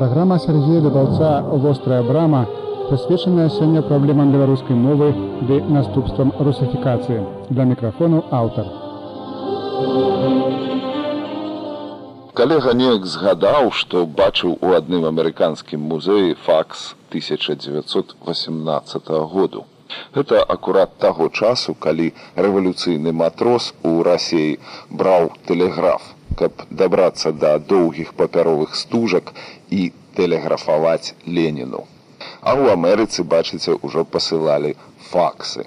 Праграма Сергея Дабаўца вострая брама прысвечаная сёння праблемам беларускай мовы ды наступствам русіфікацыі. Для мікрафону аўтар. Калега неяк згадаў, што бачыў у адным амерыканскім музеі факс 1918 году. Гэта акурат таго часу, калі рэвалюцыйны матрос у рассеі браў тэлеграф, каб дабрацца да доўгіх папяровых стужак і тэлеграфаваць Леніну. А ў Амерыцы, бачыце, ўжо пасылалі факсы.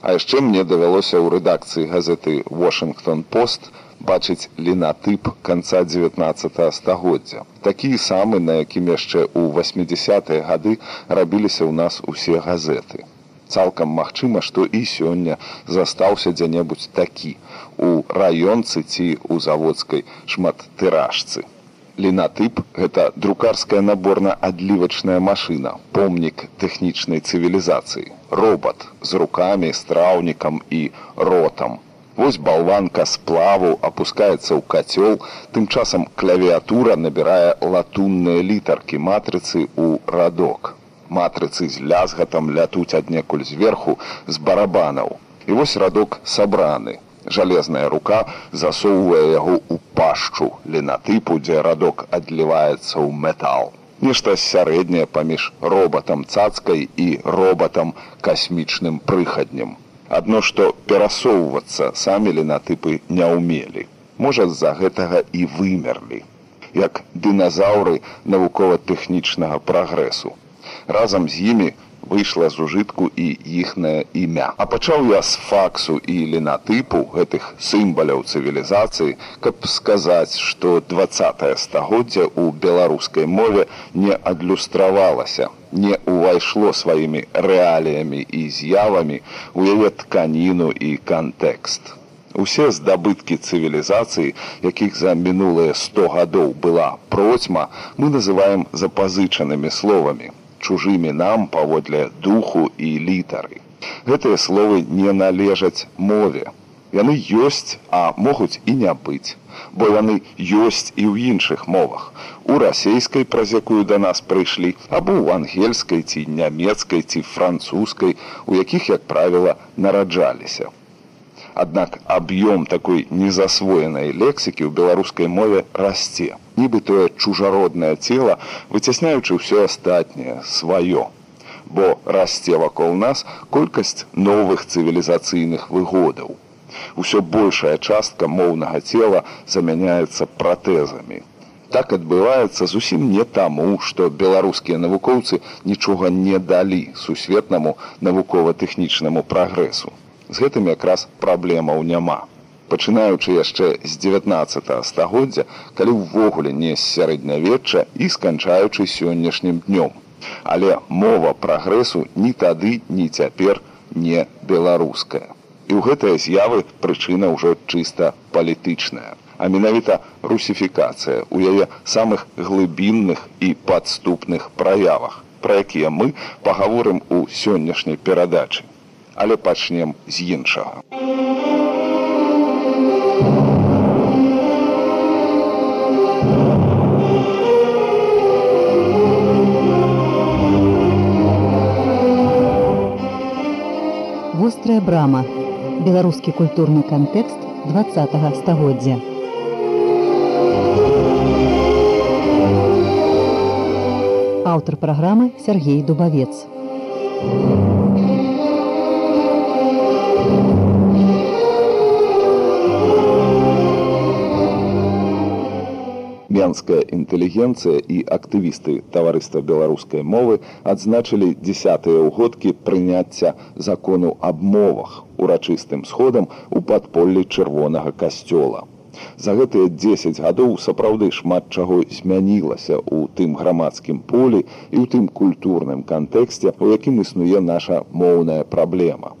А яшчэ мне давялося ў рэдакцыі газеты Вашингтон Пост бачыць лінатып канца 19 стагоддзя. Такі самы, на якім яшчэ ў 80-е гады рабіліся ў нас усе газеты цалкам магчыма, што і сёння застаўся дзе-небудзь такі у раёнцы ці ў заводскай шматтыражцы. Лінатып гэта друкарская наборна-адлівачная машына, помнік тэхнічнай цывілізацыі, робот з рукамі, страўнікам і ротам. Вось балванка сплаву апускаецца ў кацёл, тым часам клавіатура набірае латунныя літаркі матрыцы ў радок матрыцы з лязгатам лятуць аднекуль зверху з барабанаў. І вось радок сабраны. Жалезная рука засоўвае яго ў пашчу ленатыпу, дзе радок адліваецца ў метал. Нешта сярэдняе паміж роботам цацкай і роботам касмічным прыхаднем. Адно што перасоўвацца самі ленатыпы не ўмелі. Можа з-за гэтага і вымерлі, як дыназаўры навукова-тэхнічнага прагрэсу разам з імі выйшла з ужытку і іхнае імя. А пачаў я з факсу і ленатыпу гэтых сімбаляў цывілізацыі, каб сказаць, што двае стагоддзя ў беларускай мове не адлюстравалася, не ўвайшло сваімі рэаліямі і з'явамі у яе тканіну і кантэкст. Усе здабыткі цывілізацыі, якіх за мінулыя 100 гадоў была процьма, мы называем запазычанымі словамі чужымі нам паводле духу і літары. Гэтыя словы не належаць мове. Яны ёсць, а могуць і не быць, бо яны ёсць і ў іншых мовах. У расейскай, праз якую да нас прыйшлі, або ў ангельскай ці нямецкай ці французскай, у якіх, як правіла, нараджаліся. Аднак аб'ём такой незасвоенай лексікі ў беларускай мове расце. Нібы тое чужароднае цела, выцясняючы ўсё астатняе сваё. Бо расце вакол нас колькасць новых цывілізацыйных выгодаў. Усё большая частка моўнага цела замяняецца пратэзамі. Так адбываецца зусім не таму, што беларускія навукоўцы нічога не далі сусветнаму навукова-тэхнічнаму прагрэсу з гэтым якраз праблемаў няма. Пачынаючы яшчэ з 19 стагоддзя, калі ўвогуле не з сярэднявечча і сканчаючы сённяшнім днём. Але мова прагрэсу ні тады, ні цяпер не беларуская. І ў гэтыя з'явы прычына ўжо чыста палітычная. А менавіта русіфікацыя ў яе самых глыбінных і падступных праявах, пра якія мы пагаворым у сённяшняй перадачы але пачнем з іншага. Вострая брама. Беларускі культурны кантэкст два стагоддзя. Аўтар праграмы Сергей Дубавец. Менская інтэлігенцыя і актывісты таварыства беларускай мовы адзначылі дзясятыя ўгодкі прыняцця закону аб мовах урачыстым сходам у падполлі чырвонага касцёла. За гэтыя 10 гадоў сапраўды шмат чаго змянілася ў тым грамадскім полі і ў тым культурным кантэксце, у якім існуе наша моўная праблема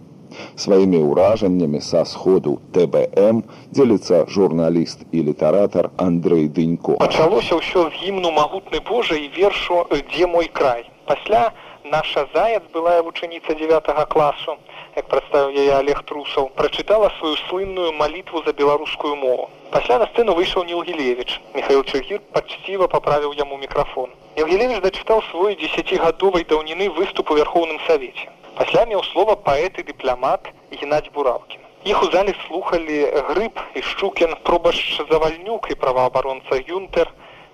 сваімі ўражаннямі са сходу ТБМ дзеліцца журналіст і літаратар Андрей Дынько. Пачалося ўсё з гімну магутны Божа і вершу дзе мой край. Пасля наша заяц былая вучаніца 9 класу як прадставіў яе олег трусаў прачытала сваю слынную малітву за беларускую мову. Пасля на сцэну выйшаў нілгілевич михаил чыргір пачціва паправіў яму мікрафон Евгелевич дачытаў свой десятгадовай даўніны выступ у вярхоўным савеце пасля меў слова паэт і дыпламат геннадзь бураўкін. Іх у зале слухали грыб і шчукен пробаш завальнюк і праваабаронца юнтер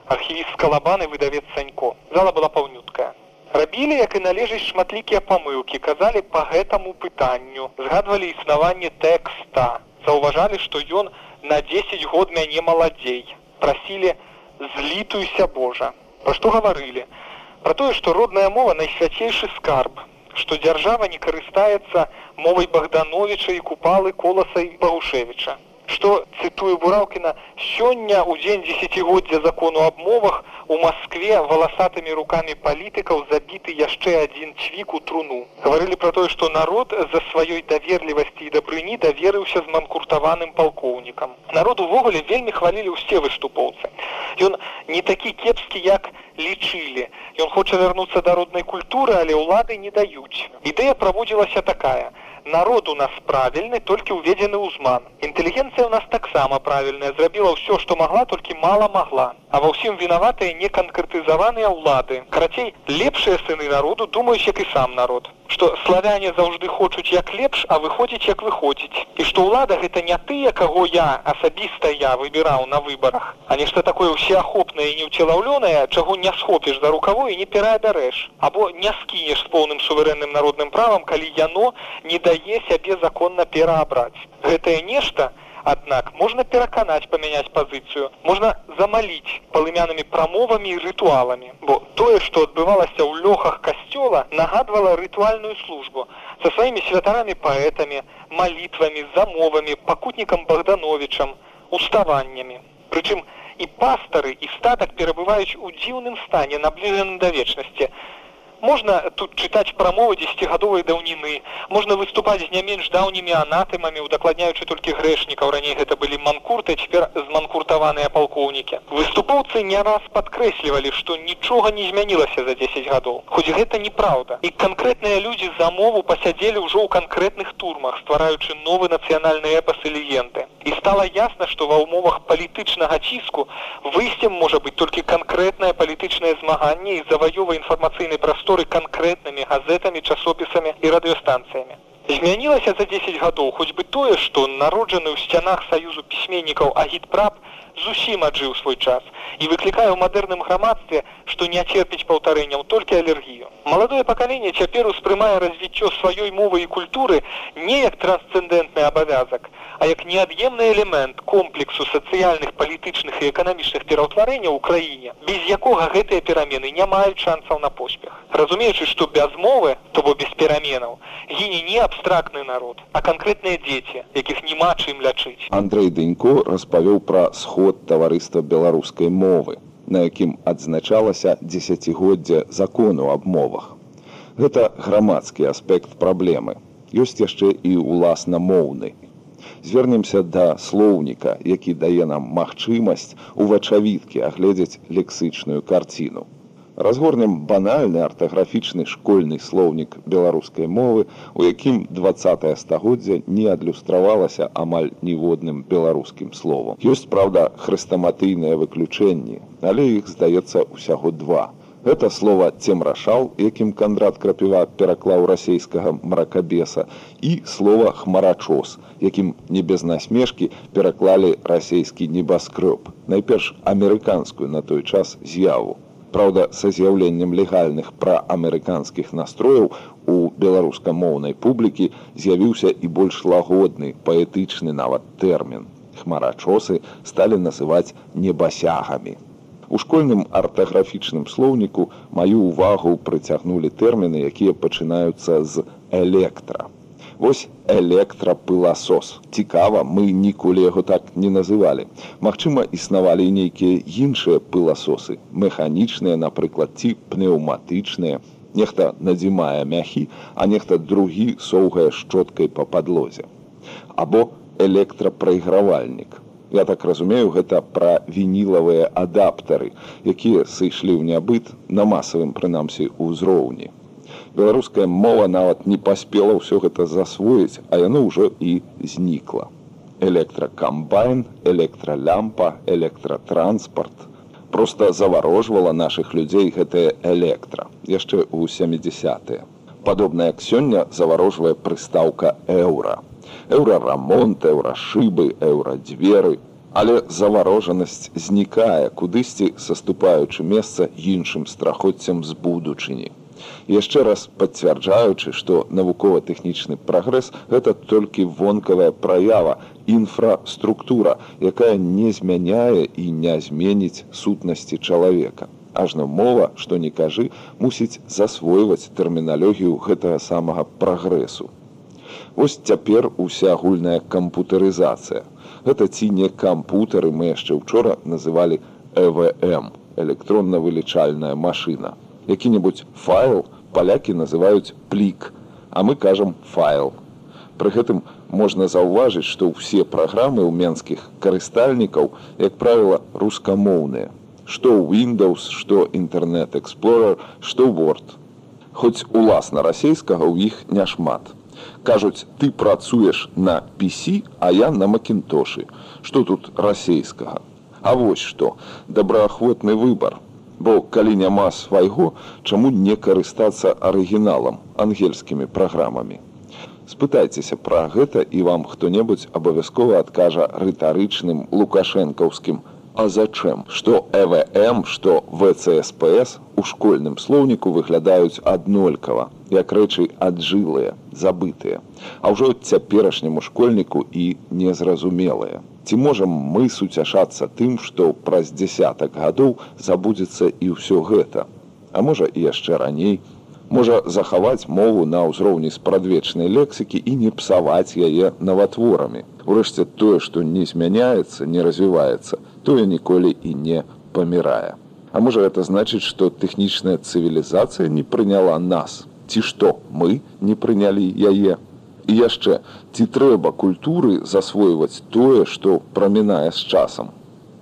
архівіст калабаны выдавец санько зала была паўнюткая. Рабілі як і належыць шматлікія памылкі казалі по гэтаму пытанню згадвалі існаванне тэкста заўважалі што ён на 10 год мяне маладзей. Прасілі злітуйся Божа пра што гаварылі? Про тое што родная мова найсвяцейшы скарб што дзяржава не карыстаецца мовай богдановича і купалы коласай багушевича што цытую бураўкіна сёння ў дзень десятгоддзя закону аб мовах у Маскве валасатымі рукамі палітыкаў забіты яшчэ адзін цвік у труну. Гаварылі пра тое, што народ за сваёй даверлівасці і дабрыні даверыўся з манкуртаваным палкоўнікам. Народ увогуле вельмі хвалілі ўсе выступоўцы. Ён не такі кепскі, як лічылі. Ён хоча вярнуцца да роднай культуры, але ўлады не даюць. Ідэя праводзілася такая народ у нас правільны толькі ўведзены ўзман інтэлігенцыя у нас таксама правільная зрабіла ўсё што магла толькі мала магла а ва ўсім вінаватыя неканкрэтызаваныя ўлады карацей лепшыя сыны народу думаюць як і сам народ што славяне заўжды хочуць як лепш а выходзіць як выходзіць і што ўлада гэта не тыя каго я асабіста я выбіраў на выбарах а нешта такое ўсеахопнае і неўцелаўлёнае чаго не схопіш за рукаво і не перадарэж або не скінеш з поўным суверэнным народным правам калі яно не да дае сябе законна пераабраць. Гэтае нешта, аднак можна пераканаць памяняць пазіцыю, можна замаліць палымянымі прамовамі і рытуаламі. Бо тое, што адбывалася ў лёхах касцёла, нагадвала рытуальную службу са сваімі святарамі паэтамі, малітвамі, замовамі, пакутнікам Богдановичам, уставаннямі. Прычым і пастары і статак перабываюць у дзіўным стане, набліжаным да вечнасці, можна тут чытаць прамовы десятгадовай даўніны можна выступаць з не менш даўнімі анатымамі удакладняючы толькі грэшнікаў раней гэта былі манкурты цяпер зманкуртаваныя палкоўнікі выступоўцы не раз падкрэслівалі што нічога не змянілася за 10 гадоў хоць гэта неправда. І канкрэтныя людзі за мову пасядзелі ўжо ў канкрэтных турмах ствараючы новы нацыянальны эпас і легенды. І стала ясна што ва ўмовах палітычнага ціску выйсцем можа быць толькі канкрэтнае палітычнае змаганне і заваёва інфармацыйнай прасторы прасторы канкрэтнымі газетамі часопісамі і радыёстанцыямі змянілася за 10 гадоў хоць бы тое што народжаны ў сцянах саюзу пісьменнікаў агід праб зусім аджыў свой час і выклікае ў мадэрным грамадстве што не церпіць паўтарэнняў толькі алергію маладое пакаленне цяпер успрымае развіццё сваёй мовы і культуры не як трансцэндэнтны абавязак а як неад'емны элемент комплексу сацыяльных палітычных і эканамічных пераўтварэнняў у краіне без якога гэтыя перамены не маюць шансаў на поспех. Разумеючы што без мовы то бо без пераменаў гіне не абстрактны народ а канкрэтныя дзеці якіх няма чым лячыць. Андрей дынько распавёў пра сход таварыства беларускай мовы на якім адзначалася дзесяцігоддзя закону аб мовах. Гэта грамадскі аспект праблемы. Ёсць яшчэ і ўласна моўны звернемся да слоўніка, які дае нам магчымасць у вачавіткі агледзець лексычную карціну. Разгорнем банальны артаграфічны школьны слоўнік беларускай мовы, у якім два стагоддзя не адлюстравалася амаль ніводным беларускім словам. Ёсць праўда хрыстаматыйныя выключэнні, але іх здаецца ўсяго два. Гэта слова цемрашал, якім кандрат крапіва пераклаў расійскага мракабеса і слова хмарачос, якім не без насмешкі пераклалі расійскі небаскрёб, найперш амерыканскую на той час з'яву. Праўда, са з'яўленнем легальных праамерыканскіх настрояў у беларускамоўнай публікі з'явіўся і больш лагодны паэтычны нават тэрмін. Хмарачосы сталі называць небасягамі. У школьным артаграфічным слоўніку маю ўвагу прыцягнулі тэрміны, якія пачынаюцца з электра. Вось электрапыласос. Цікава, мы ніколі яго так не называлі. Магчыма, існавалі нейкія іншыя пыласосы, механічныя, напрыклад, ці пнеўматычныя. Нехта надзімае мяхі, а нехта другі соўгае шчоткай па падлозе. Або электрапрайгравальнік. Я так разумею, гэта пра вінілавыя адаптары, якія сышлі ў нябыт на масавым прынамсі ўзроўні. Беларуская мова нават не паспела ўсё гэта засвоіць, а яно ўжо і знікла. Электракамбайн, электралямпа, электратранспарт. Проста заварожвала нашых людзей гэтая электра яшчэ ў 70-е. Падобна як сёння заварожвае прыстаўка еўра. Еўрарамонт, еўрашыбы, еўрадзверы, Але заварожанасць знікае, кудысьці саступаючы месца іншым страхоццям з будучыні. Яшчэ раз пацвярджаючы, што навукова-тэхнічны прагрэс гэта толькі вонкавая праява, інфраструктура, якая не змяняе і не зменіць сутнасці чалавека. Ажно мова, што не кажы, мусіць засвойваць тэрміналогію гэтага самага прагрэсу. Вось цяпер уся агульная кампутарызацыя гэта ці не кампутары мы яшчэ учора называлі эвм электронна вылічальная машина які-небудзь файл палякі называюць плік а мы кажам файл. Пры гэтым можна заўважыць што ўсе праграмы ў менскіх карыстальнікаў як правіла рускамоўныя. Што windows што інтэрнет explorer што word. Хоць уласна расійскага ў іх няшмат. Кажуць ты працуеш на пісі а я на макінтошы. Что тут расейскага? А вось што. Добраахвотны выбор бо калі няма свайго чаму не карыстацца арыгіналам ангельскімі праграмамі спытайцеся пра гэта і вам хто-небудзь абавязкова адкажа рытарычным лукашэнкаўскім А зачем? Што ЭВМ, што ВЦСПС у школьным слоўніку выглядаюць аднолькава, як рэчы аджылыя, забытыя. А ўжо цяперашняму школьніку і незразумелыя. Ці можам мы суцяшацца тым, што праз дзясятак гадоў забудзецца і ўсё гэта. А можа і яшчэ раней, можа захаваць мову на ўзроўні спрадвечнай лексікі і не псаваць яе наватворамі. Урэшце тое, што не змяняецца, не развіваецца, тое ніколі і не памірае. А можа гэта значыць, што тэхнічная цывілізацыя не прыняла нас, ці што мы не прынялі яе. І яшчэ ці трэба культуры засвойваць тое, што прамінае з часам.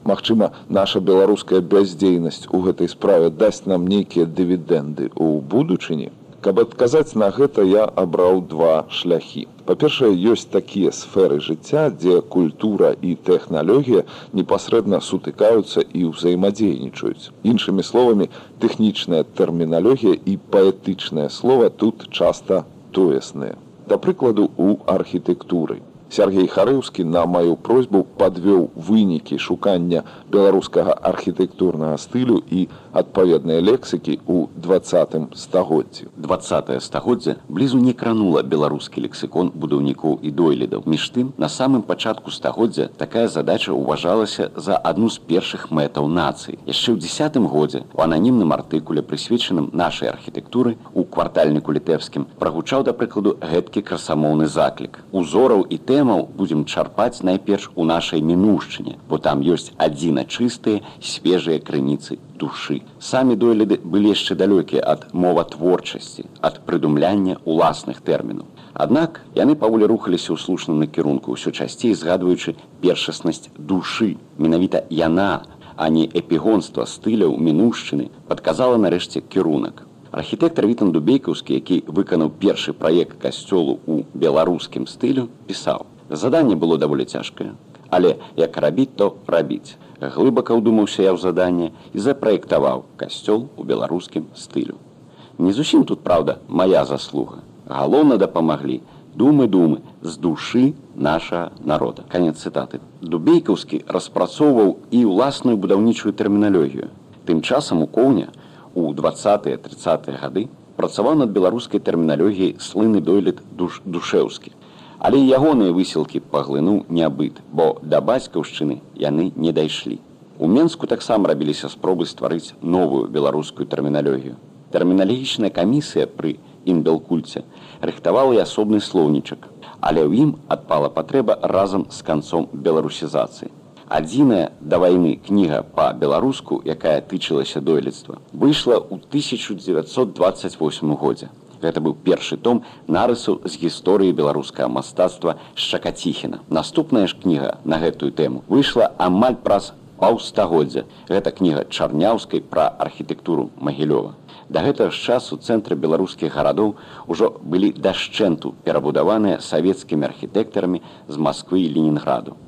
Магчыма, наша беларуская бяздзейнасць у гэтай справе дасць нам нейкія дывідэнды ў будучыні. Каб адказаць на гэта я абраў два шляхі па-першае ёсць такія сферы жыцця дзе культура і тэхналогія непасрэдна сутыкаюцца і ўзаемадзейнічаюць іншымі словамі тэхнічная тэрміналогія і паэтычнае слова тут часта тоесныя да прыкладу у архітэктуры Сергей Харыўскі на маю просьбу падвёў вынікі шукання беларускага архітэктурнага стылю і адпаведныя лексікі ў двадцатым стагоддзі. Двае стагоддзя блізу не кранула беларускі лексікон будаўнікоў і дойлідаў. Між тым, на самым пачатку стагоддзя такая задача ўважалася за адну з першых мэтаў нацыі. Яшчэ ў десятым годзе у ананімным артыкуле прысвечаным нашай архітэктуры у квартальніку літэвскім прагучаў да прыкладу гэткі красамоўны заклік. Узораў і тэ тэмаў будзем чарпаць найперш у нашай мінушчыне, бо там ёсць адзіна чыстыя свежыя крыніцы душы. Самі дойліды былі яшчэ далёкія ад моватворчасці, ад прыдумляння ўласных тэрмінаў. Аднак яны паволі рухаліся ў слушным накірунку, ўсё часцей згадваючы першаснасць душы. Менавіта яна, а не эпігонства стыляў мінушчыны падказала нарэшце кірунак. Архітэктар Вітан Дубейкаўскі, які выканаў першы праект касцёлу ў беларускім стылю, пісаў. Заданне было даволі цяжкае, але як рабіць, то рабіць. Глыбака ўдумаўся я ў заданне і запраектаваў касцёл у беларускім стылю. Не зусім тут праўда, моя заслуга. Галоўна дапамаглі думы думы з душы наша народа. Канец цытаты. Дубейкаўскі распрацоўваў і ўласную будаўнічую тэрміналогію. Тым часам у коўня, у 20-30 гады працаваў над беларускай тэрміналогіяй слыны дойлет душ душеўскі. Але ягоныя высілкі паглынуў нябыт, бо да бацькаўшчыны яны не дайшлі. У Менску таксама рабіліся спробы стварыць новую беларускую тэрміналогію. Тэрміналагічная камісія пры імбелкульце рыхтавала і асобны слоўнічак, але ў ім адпала патрэба разам з канцом беларусізацыі адзіная да вайны кніга па-беларуску, якая тычылася дойлідства, выйшла ў 1928 годзе. Гэта быў першы том нарысу з гісторыі беларускага мастацтва шчакаціхіна. Наступная ж кніга на гэтую тэму выйшла амаль праз паўстагоддзя. Гэта кніга чарняўскай пра архітэктуру магілёва. Да гэтага ж часу цэнтры беларускіх гарадоў ужо былі дашчэнту перабудаваныя савецкімі архітэктарамі з Масквы і Ленінграду.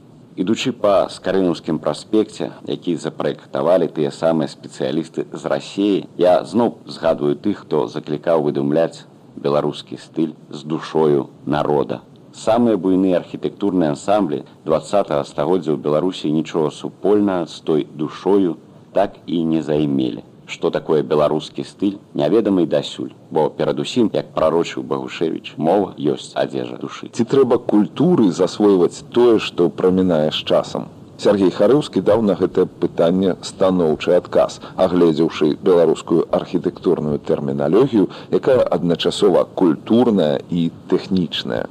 Ідучы па скарынаўскім праспекце, які запраектавалі тыя самыя спецыялісты з рассіі, я зноў згадваю тых, хто заклікаў выдумляць беларускі стыль з душою народа. Самыя буйныя архітэктурныя ансамблі два стагоддзя ў Беларусі нічога супольна з той душою так і не займелі. Што такое беларускі стыль няведамы дасюль, бо перадусім, як прарочыў Багушевіч, мова ёсць адзежа душы. Ці трэба культуры засвойваць тое, што прамінае з часам. Сергей Харыўскі даў на гэтае пытанне станоўчы адказ, агледзеўшы беларускую архітэктурную тэрміналогію, якая адначасова культурная і тэхнічная.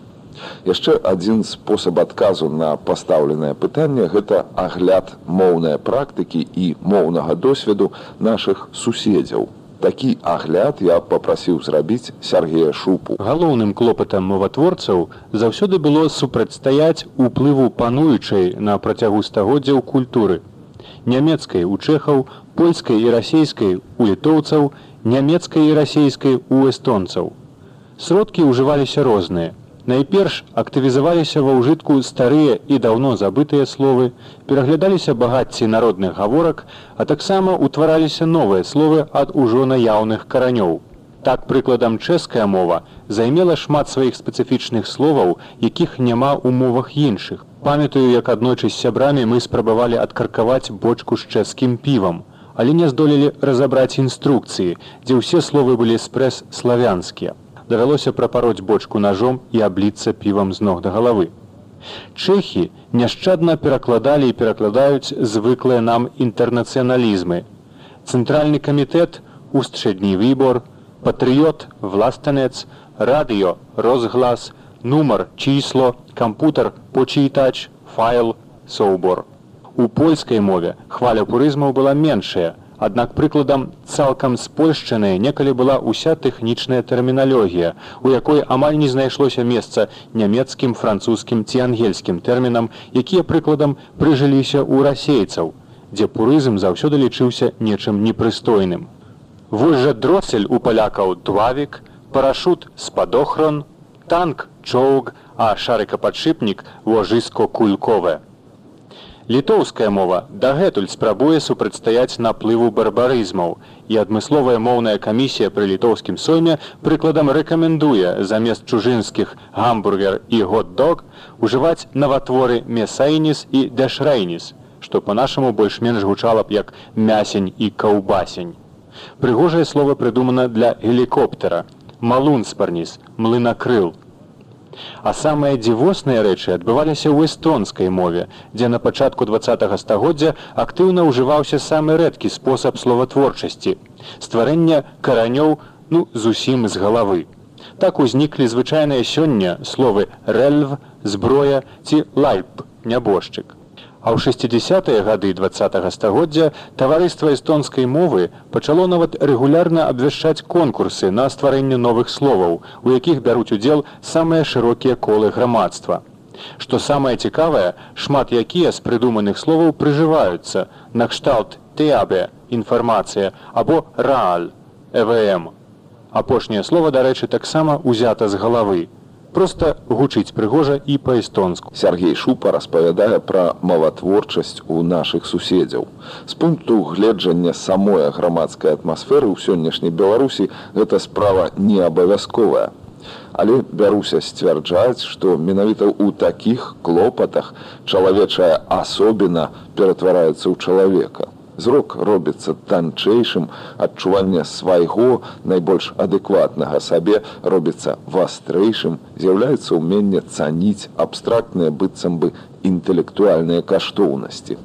Яшчэ адзін спосаб адказу на пастаўленае пытанне гэта агляд моўнай практыкі і моўнага досведу нашых суседзяў. Такі агляд я попрасіў зрабіць Сергея шупу. Галоўным клопатам моватворцаў заўсёды было супрацьстаяць уплыву пануючай на працягу стагоддзяў культуры. Нямецкай у чэхаў, польскай і расійскай у літоўцаў, нямецкай і расійскай у эстонцаў. Сродкі ўжываліся розныя. Найперш актывізаваліся ва ўжытку старыя і даўно забытыя словы, пераглядаліся багацці народных гаворак, а таксама ўтвараліся новыя словы ад ужо наяўных каранёў. Так прыкладам чэшская мова займела шмат сваіх спецыфічных словаў, якіх няма ў мовах іншых. Памятаю, як аднойчы з сябрамі мы спрабавалі адкаркаваць бочку з чэшскім півам, але не здолелі разабраць інструкцыі, дзе ўсе словы былі спрэс славянскія давялося прапароць бочку ножом і абліцца півам з ног да галавы. Чэхі няшчадна перакладалі і перакладаюць звыклыя нам інтэрнацыяналізмы. Цэнтральны камітэт, устчэдні выбор, патрыёт, властанец, радыё, розглас, нумар, число, кампутар, почытач, файл, соўбор. У польскай мове хваля пурызмаў была меншая, Аднак прыкладам цалкам спольшчанай некалі была ўся тэхнічная тэрміналогія, у якой амаль не знайшлося месца нямецкім, французскім ці ангельскім тэрмінам, якія прыкладам прыжыліся ў расейцаў, дзе пурызм заўсёды лічыўся нечым непрыстойным. Вось жа дросель у палякаў двавік, парашут спадохрон, танк, чоўг, а шарыкападшипнік вожыско кульковая. Літоўская мова дагэтуль спрабуе супрацьстаяць наплыву барбарызмаў і адмысловая моўная камісія пры літоўскім сойме прыкладам рэкамендуе замест чужынскіх гамбургер і год-дог ужываць наватворы месайніс і дэшрэйніс, што па-нашаму больш-менш гучала б як мясень і каўбасень. Прыгожае слово прыдумана для гелікоптера, малунспарніс, млынакрыл, А самыя дзівосныя рэчы адбываліся ў эстонскай мове, дзе на пачатку два стагоддзя актыўна ўжываўся самы рэдкі спосаб словатворчасці стварэння каранёў ну зусім з галавы. Так узніклі звычайныя сёння словы рэльв, зброя ці лайп, нябожчык. А ў 60-е гады два стагоддзя таварыства эстонскай мовы пачало нават рэгулярна абвяшчаць конкурсы на стварэнне новых словаў, у якіх бяруць удзел самыя шырокія колы грамадства. Што самае цікавае, шмат якія з прыдуманых словаў прыжываюцца накшталт тэабе інфармацыя або рааль ЭВМ. Апошняе слова, дарэчы, таксама ўзята з галавы просто гучыць прыгожа і па-эстонску. Сергей Шупа распавядае пра малатворчасць у нашых суседзяў. З пункту гледжання самой грамадскай атмасферы ў сённяшняй Беларусі гэта справа не абавязковая. Але бяруся сцвярджаць, што менавіта ў такіх клопатах чалавечая асобіна ператвараецца ў чалавека зрок робіцца танчэйшым адчуванне свайго найбольш адэкватнага сабе робіцца вастрэйшым з'яўляецца ўменне цаніць абстрактныя быццам бы інтэлектуальныя каштоўнасці.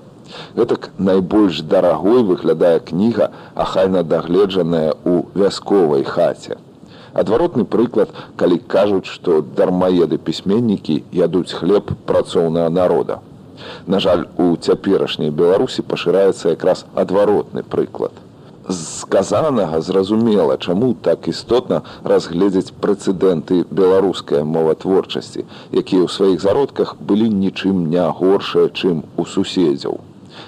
Гэтак найбольш дарагой выглядае кніга ахайна дагледжаная ў вясковай хаце. Адваротны прыклад калі кажуць што дармаеды пісьменнікі ядуць хлеб працоўнага народа На жаль, у цяперашняй Беларусі пашыраецца якраз адваротны прыклад. З сказанага зразумела, чаму так істотна разгледзець прэцэдэнты беларускай моватворчасці, якія ў сваіх зародках былі нічым не горшыя, чым у суседзяў.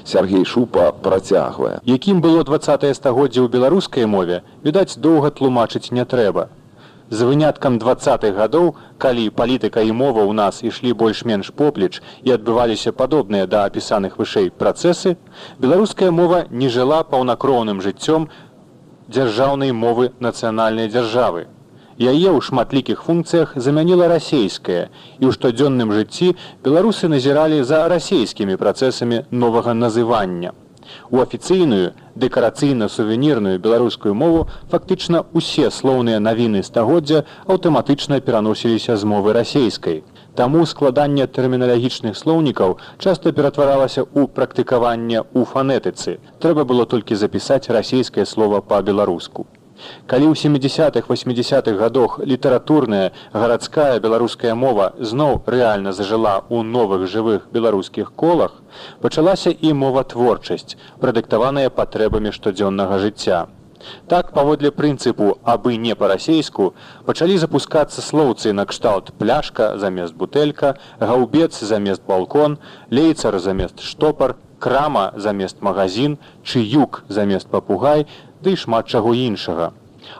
Сергей Шупа працягвае. Якім было 20 стагоддзе ў беларускай мове, відаць, доўга тлумачыць не трэба. З выняткам двадцатых гадоў, калі палітыка і мова ў нас ішлі больш-менш поплеч і адбываліся падобныя да апісаных вышэй працэсы, беларуская мова не жыла паўнакроўным жыццём дзяржаўнай мовы нацыянальнай дзяржавы. Яе ў шматлікіх функцыях замяніла расейская, і ў штодзённым жыцці беларусы назіралі за расійскімі працэсамі новага называння. У афіцыйную дэкарацыйна-сувенірную беларускую мову фактычна ўсе слоўныя навіны стагоддзя аўтаматычна пераносіліся з мовы расейскай. Таму складанне тэрміналагічных слоўнікаў часта ператваралася ў практыкаванне ў фанетыцы. Трэба было толькі запісаць расійскае слово па-беларуску. Калі ў 70-х 80-х гадах літаратурная гарадская беларуская мова зноў рэальна зажыла ў новых жывых беларускіх колах, пачалася і моватворчасць, прадыктаваная патрэбамі штодзённага жыцця. Так паводле прынцыпу абы не па-расейску пачалі запускацца слоўцы накшталт пляшка замест бутэлька, гаўбец замест балкон, лейцар замест штопар, крама замест магазин, чыюк замест папугай, ды да шмат чаго іншага.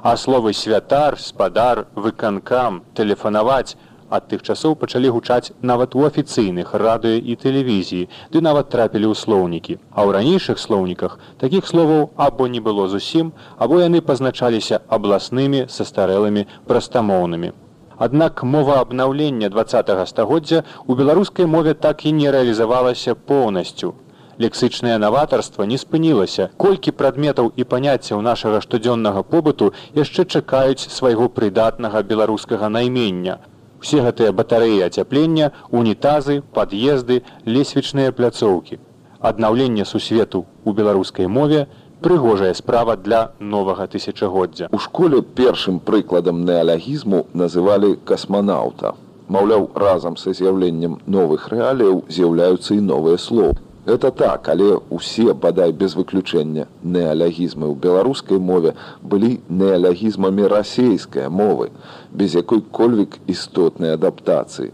А словы святар, спадар, выканкам, тэлефанаваць ад тых часоў пачалі гучаць нават у афіцыйных радыё і тэлевізіі, ды нават трапілі ў слоўнікі. А ў ранейшых слоўніках такіх словаў або не было зусім, або яны пазначаліся абласнымі састарэлымі прастамоўнымі. Аднак мова абнаўлення два стагоддзя ў беларускай мове так і не рэалізавалася поўнасцю лексычнае наватарства не спынілася. Колькі прадметаў і паняццяў нашага штодзённага побыту яшчэ чакаюць свайго прыдатнага беларускага наймення. Усе гэтыя батарэі ацяплення, унітазы, пад'езды, лесвічныя пляцоўкі. Аднаўленне сусвету ў беларускай мове прыгожая справа для новага тысячагоддзя. У школе першым прыкладам неалягізму называлі касманаўта. Маўляў, разам са з'яўленнем новых рэаліяў з'яўляюцца і новыя словы. Это так, але ўсе бадай без выключэння неалягізмы ў беларускай мове былі неалягізмамі расейскай мовы, без якой-кольвік істотнай адаптацыі.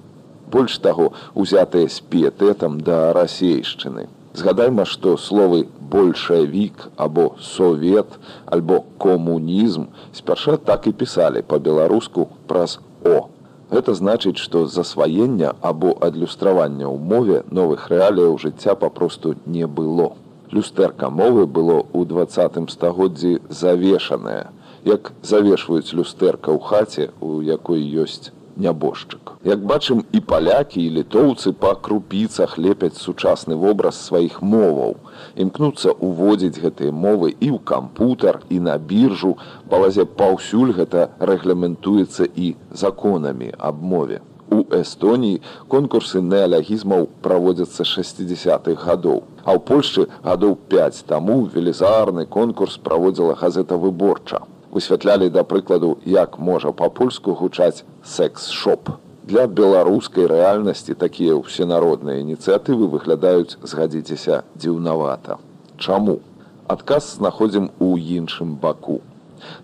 Больш таго, узятыя з піетэтам да расейшчыны. Згадайма, што словы большавік або совет альбо комунізм спярша так і пісалі па-беларуску праз о. Гэта значыць, што засваення або адлюстравання ў мове новых рэаліяў жыцця папросту не было. Люстэрка мовы было ў двадцатым стагоддзі завешанае, як завешваюць люстэрка ў хаце, у якой ёсць нябожчык. Як бачым і палякі і літоўцы па крупіцах лепяць сучасны вобраз сваіх моваў, імкнуцца ўводзіць гэтыя мовы і ў кампутар і на біржу, балазе паўсюль гэта рэгламентуецца і законамі аб мове. У Эстоніі конкурсы неалягізмаў праводзяцца 60-х гадоў. А ў Польшчы гадоў 5 таму велізарны конкурс праводзіла газета выборча высвятлялі да прыкладу як можа па-польску гучаць секс-шоп. Для беларускай рэальнасці такія ўсенародныя ініцыятывы выглядаюць згадзіцеся дзіўнавата. Чаму? Адказ знаходзім у іншым баку.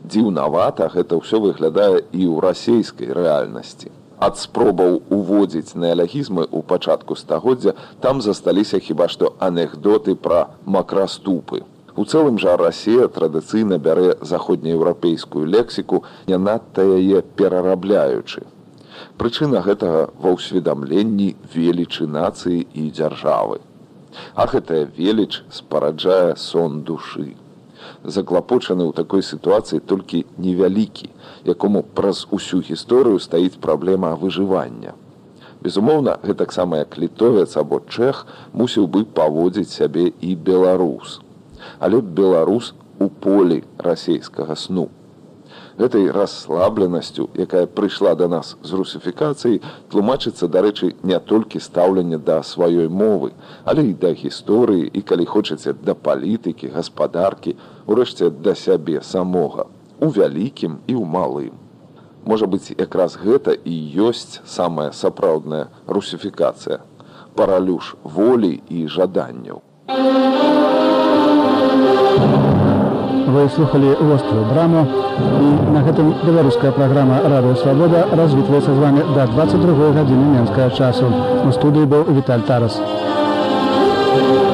Дзіўнавата гэта ўсё выглядае і ў расейскай рэальнасці. Ад спробаў уводзіць неалягізмы ў пачатку стагоддзя там засталіся хіба што анекдоты пра макраступы У цэлым жа Расія традыцыйна бярэ заходнееўрапейскую лексіку, не надта яе перарабляючы. Прычына гэтага ва ўсведамленні велічы нацыі і дзяржавы. А гэтая веліч спараджае сон душы. Заклапочаны ў такой сітуацыі толькі невялікі, якому праз усю гісторыю стаіць праблема выжывання. Безумоўна, гэтаксама як літовец або чэх мусіў бы паводзіць сябе і беларус але беларус у полі расійскага сну. Гэтай расслабленасцю, якая прыйшла да нас з русіфікацыяй, тлумачыцца, дарэчы, не толькі стаўленне да сваёй мовы, але і да гісторыі і калі хочаце да палітыкі, гаспадаркі, урэшце да сябе самога, у вялікім і ў малым. Можа быць, якраз гэта і ёсць самая сапраўдная русіфікацыя, паралюш волі і жаданняў. Вы слухали вострую браму і на гэтым беларуская праграма радыё свабода развітваецца з вами да 22 гадзіны менскага часу. У студыі быў Віталь Тарас. You.